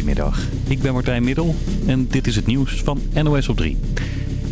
Goedemiddag, ik ben Martijn Middel en dit is het nieuws van NOS op 3.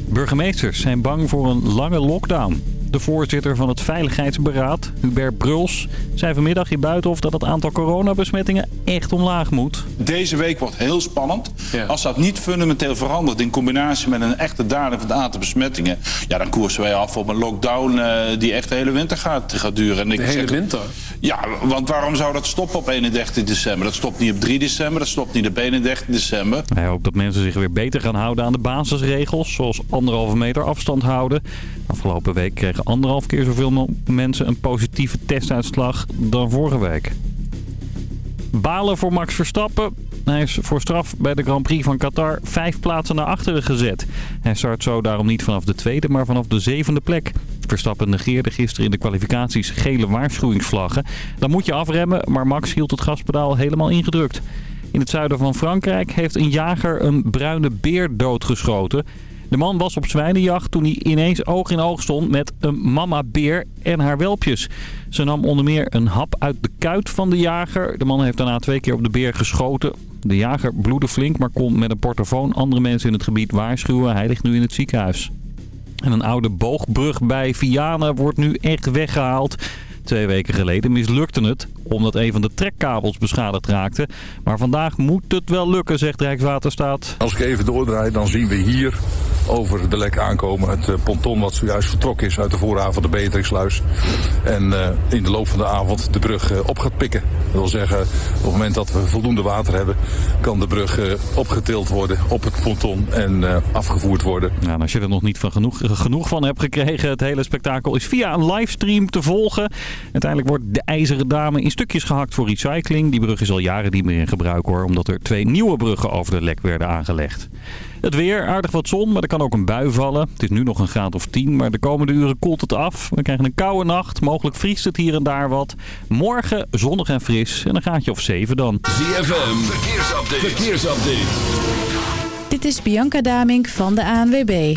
Burgemeesters zijn bang voor een lange lockdown. De voorzitter van het Veiligheidsberaad, Hubert Bruls, zei vanmiddag in Buitenhof dat het aantal coronabesmettingen echt omlaag moet. Deze week wordt heel spannend. Als dat niet fundamenteel verandert in combinatie met een echte daling van het aantal besmettingen... ja, dan koersen wij af op een lockdown uh, die echt de hele winter gaat, gaat duren. En ik de hele zeg, winter? Ja, want waarom zou dat stoppen op 31 december? Dat stopt niet op 3 december, dat stopt niet op 31 december. Hij hoopt dat mensen zich weer beter gaan houden aan de basisregels... zoals anderhalve meter afstand houden. Afgelopen week kregen anderhalf keer zoveel mensen een positieve testuitslag dan vorige week. Balen voor Max Verstappen. Hij is voor straf bij de Grand Prix van Qatar vijf plaatsen naar achteren gezet. Hij start zo daarom niet vanaf de tweede, maar vanaf de zevende plek. Verstappen negeerde gisteren in de kwalificaties gele waarschuwingsvlaggen. Dan moet je afremmen, maar Max hield het gaspedaal helemaal ingedrukt. In het zuiden van Frankrijk heeft een jager een bruine beer doodgeschoten. De man was op zwijnenjacht toen hij ineens oog in oog stond met een mama-beer en haar welpjes. Ze nam onder meer een hap uit de kuit van de jager. De man heeft daarna twee keer op de beer geschoten. De jager bloedde flink, maar kon met een portofoon andere mensen in het gebied waarschuwen. Hij ligt nu in het ziekenhuis. En een oude boogbrug bij Vianen wordt nu echt weggehaald. Twee weken geleden mislukte het, omdat een van de trekkabels beschadigd raakte. Maar vandaag moet het wel lukken, zegt Rijkswaterstaat. Als ik even doordraai, dan zien we hier over de lek aankomen. Het eh, ponton wat zojuist vertrokken is uit de voorhaven van de Beatrixluis. En uh, in de loop van de avond de brug uh, op gaat pikken. Dat wil zeggen, op het moment dat we voldoende water hebben... kan de brug opgetild worden op het ponton en afgevoerd worden. En als je er nog niet van genoeg, genoeg van hebt gekregen... het hele spektakel is via een livestream te volgen. Uiteindelijk wordt de IJzeren Dame in stukjes gehakt voor recycling. Die brug is al jaren niet meer in gebruik hoor... omdat er twee nieuwe bruggen over de lek werden aangelegd. Het weer, aardig wat zon, maar er kan ook een bui vallen. Het is nu nog een graad of 10, maar de komende uren koelt het af. We krijgen een koude nacht, mogelijk vriest het hier en daar wat. Morgen zonnig en fris en een graadje of 7 dan. ZFM, verkeersupdate. verkeersupdate. Dit is Bianca Damink van de ANWB.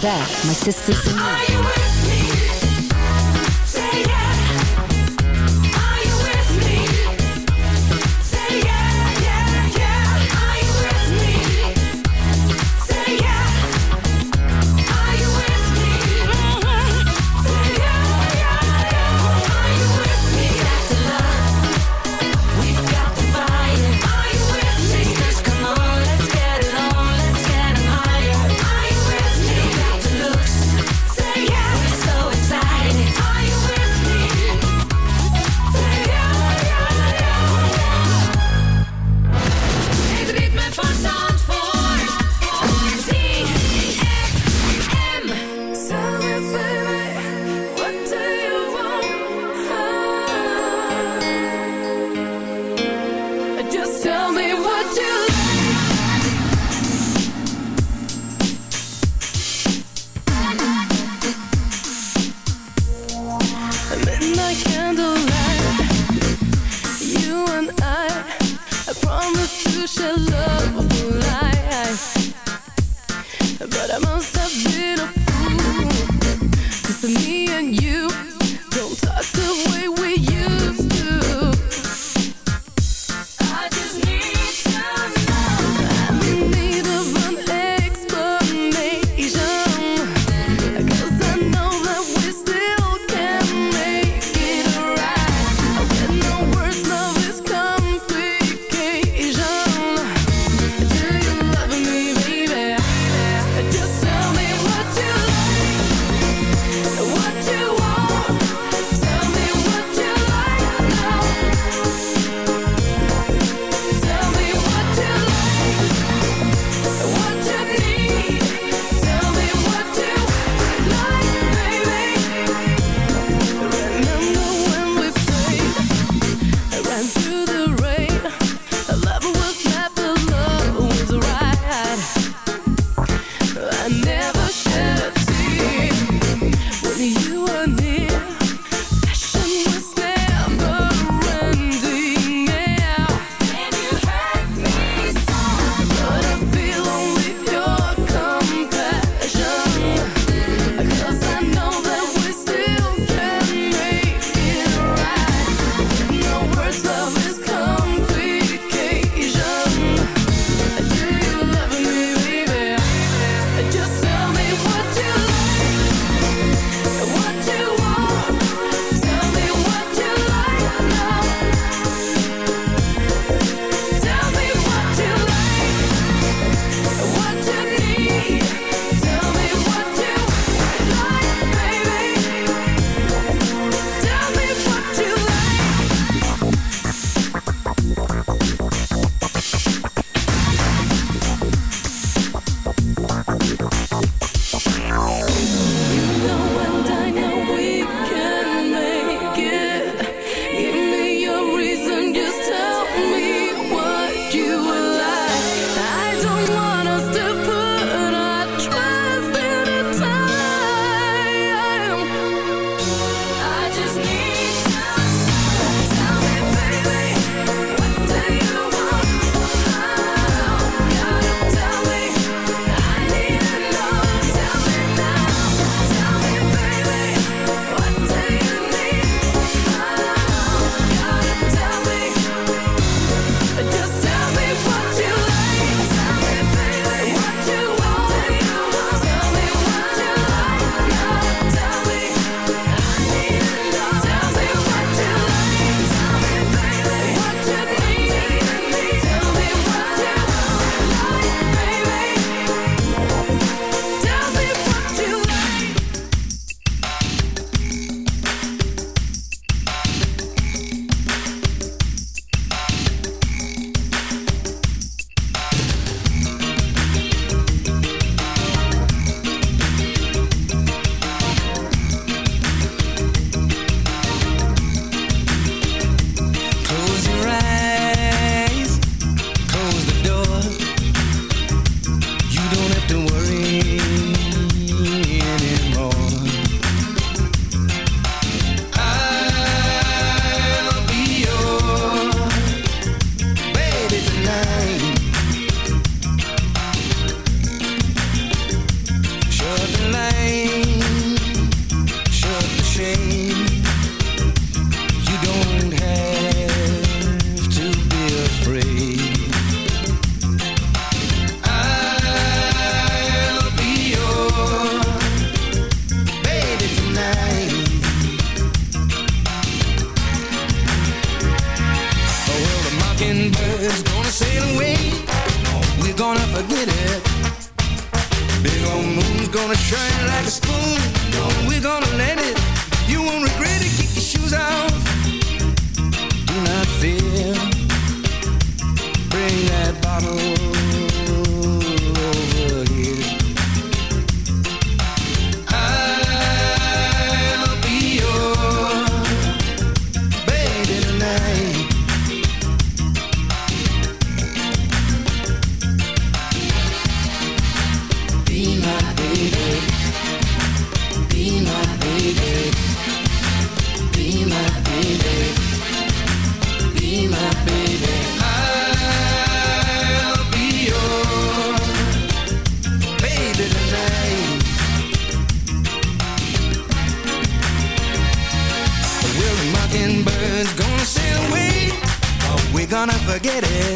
Back, my sisters forget it.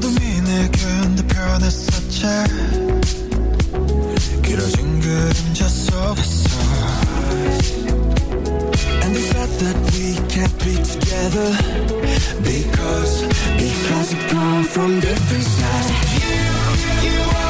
어둠이 내게 편했었지 길어진 그림자 속에서 And the fact that we can't be together Because, because we come from different sides You, you are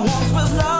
once was lost,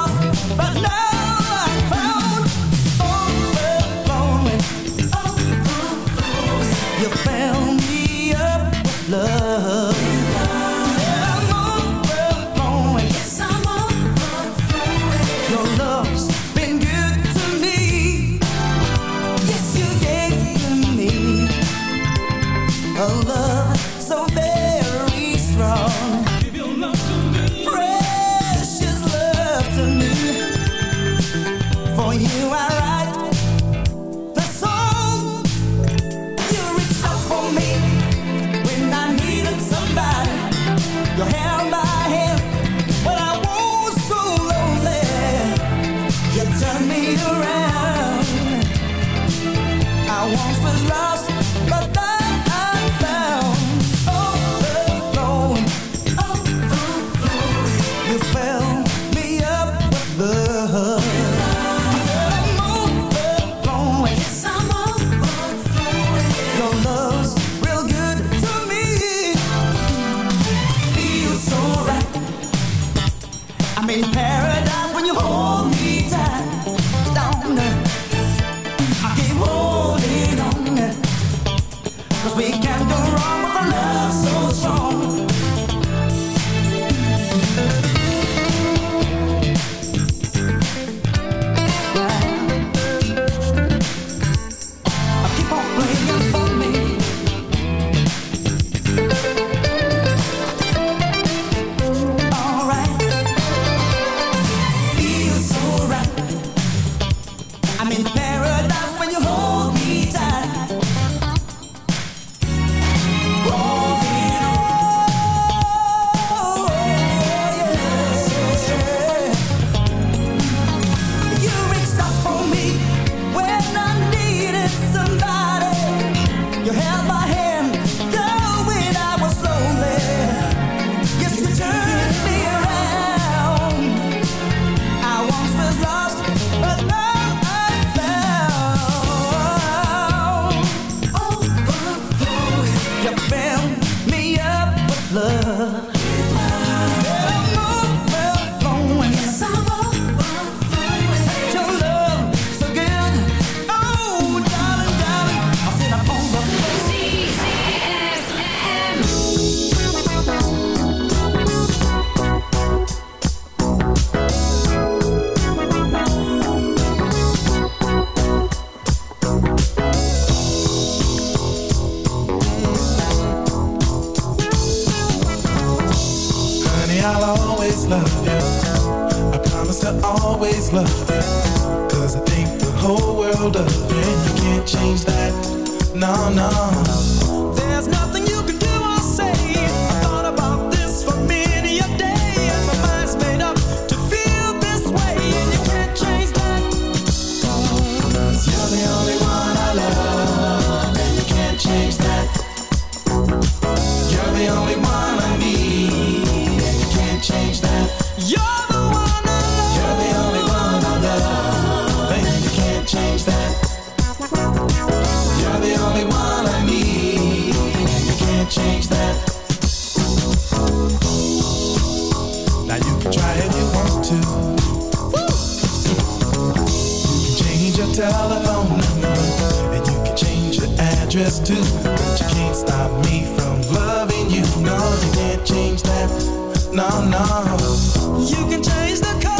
Now you can try if you want to. You can change your telephone number. And you can change your address too. But you can't stop me from loving you. No, you can't change that. No, no. You can change the color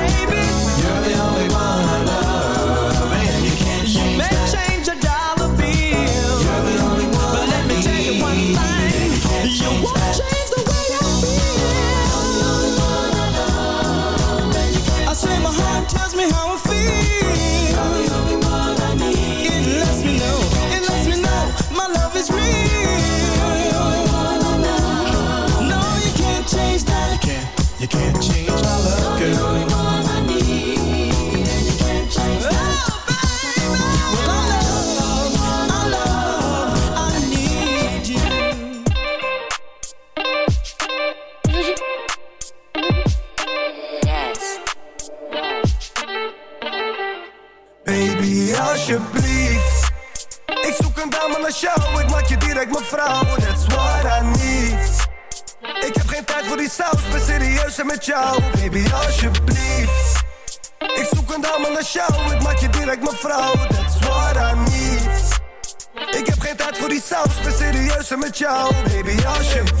Ik maak je direct mijn vrouw. That's what I need. Ik heb geen tijd voor die saus, ben serieus en met jou. Baby, alsjeblieft.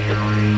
Harry.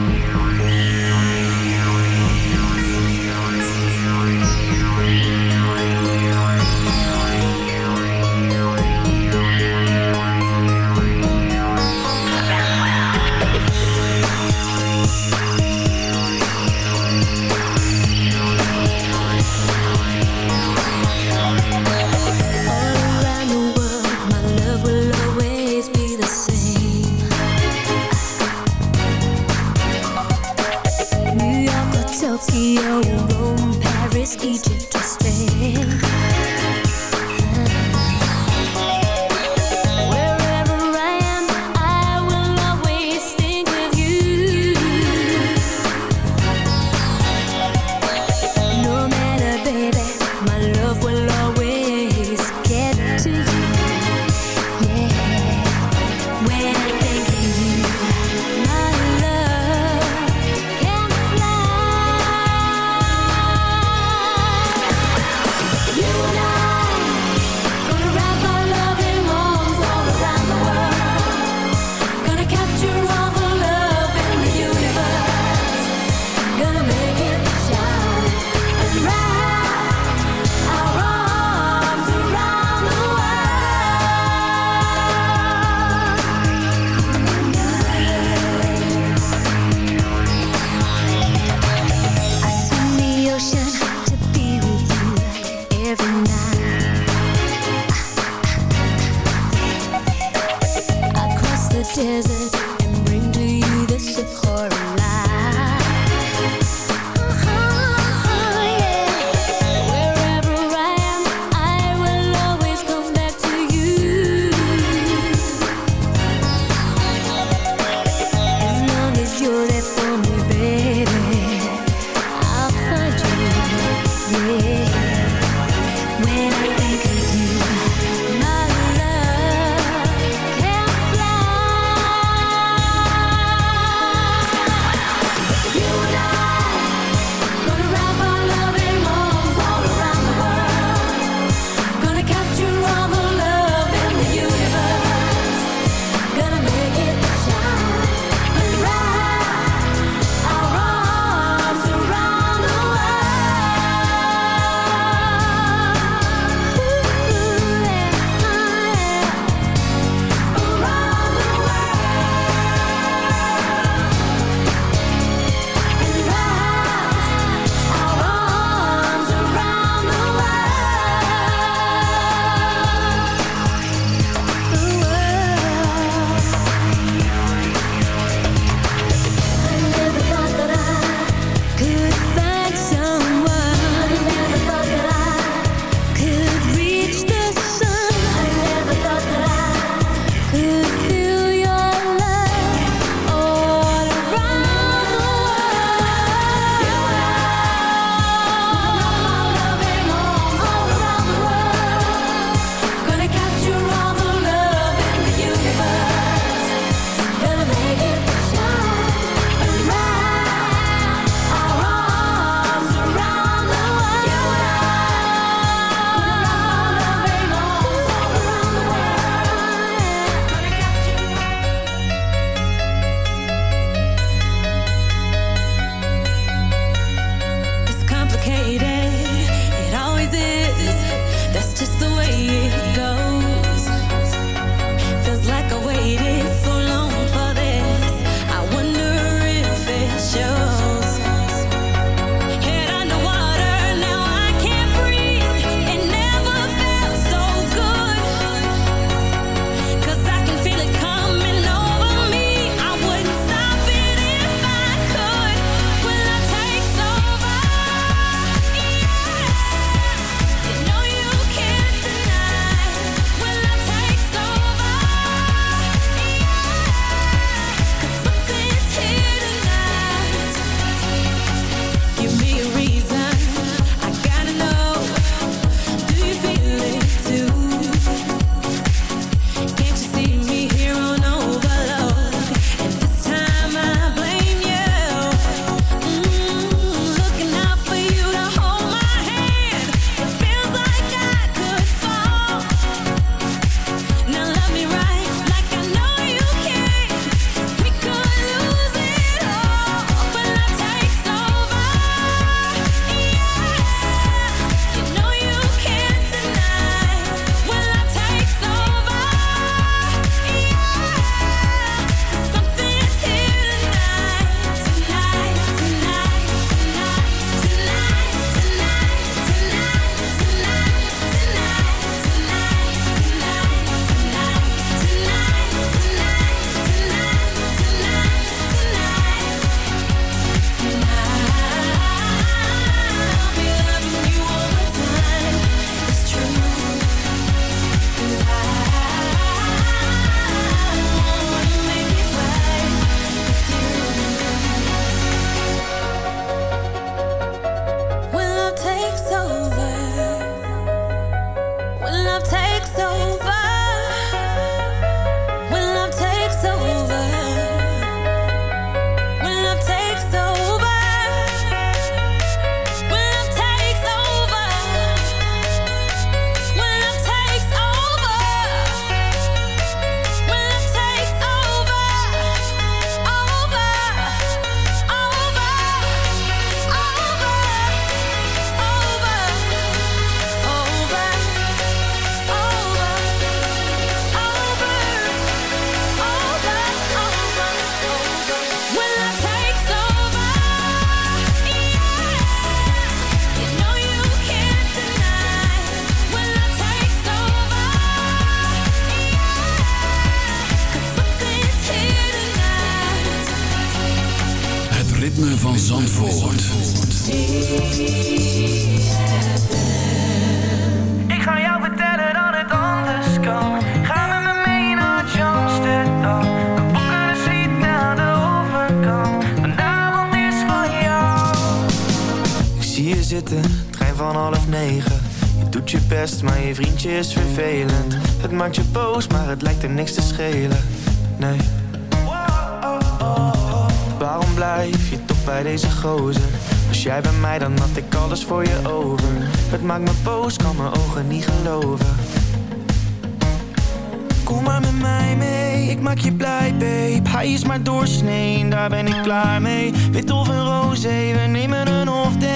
daar ben ik klaar mee. Wit of een roze, we nemen een half day.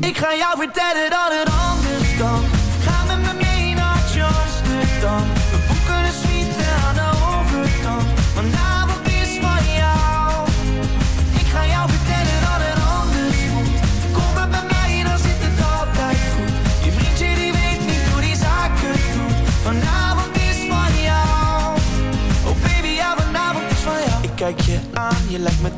Ik ga jou vertellen dat het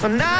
For now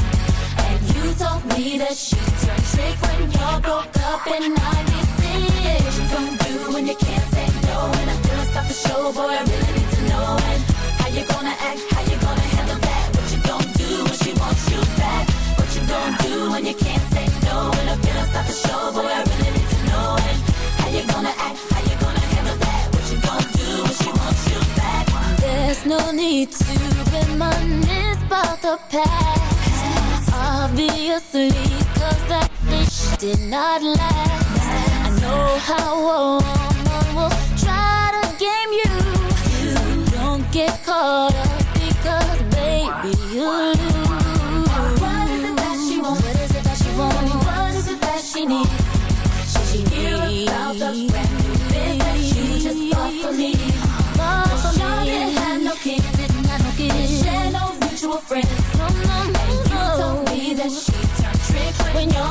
Told me that she turned trick when y'all broke up in 96. What you gonna do when you can't say no? And I feel stop the show, boy, I really need to know. And how you gonna act, how you gonna handle that? What you gonna do when she wants you back? What you gonna do when you can't say no? And I feel stop the show, boy, I really need to know. And how you gonna act, how you gonna handle that? What you gonna do when she wants you back? There's no need to reminisce about the past. Obviously, cause that bitch did not last. I know how a woman will try to game you. So don't get caught up because, baby, you lose. What is it that she wants? What is it that she wants? What is it that she needs? Should she hear about the brand new biz that you just bought for me? Bought for me. didn't have no kids, didn't have no kids, share no mutual friends. when you're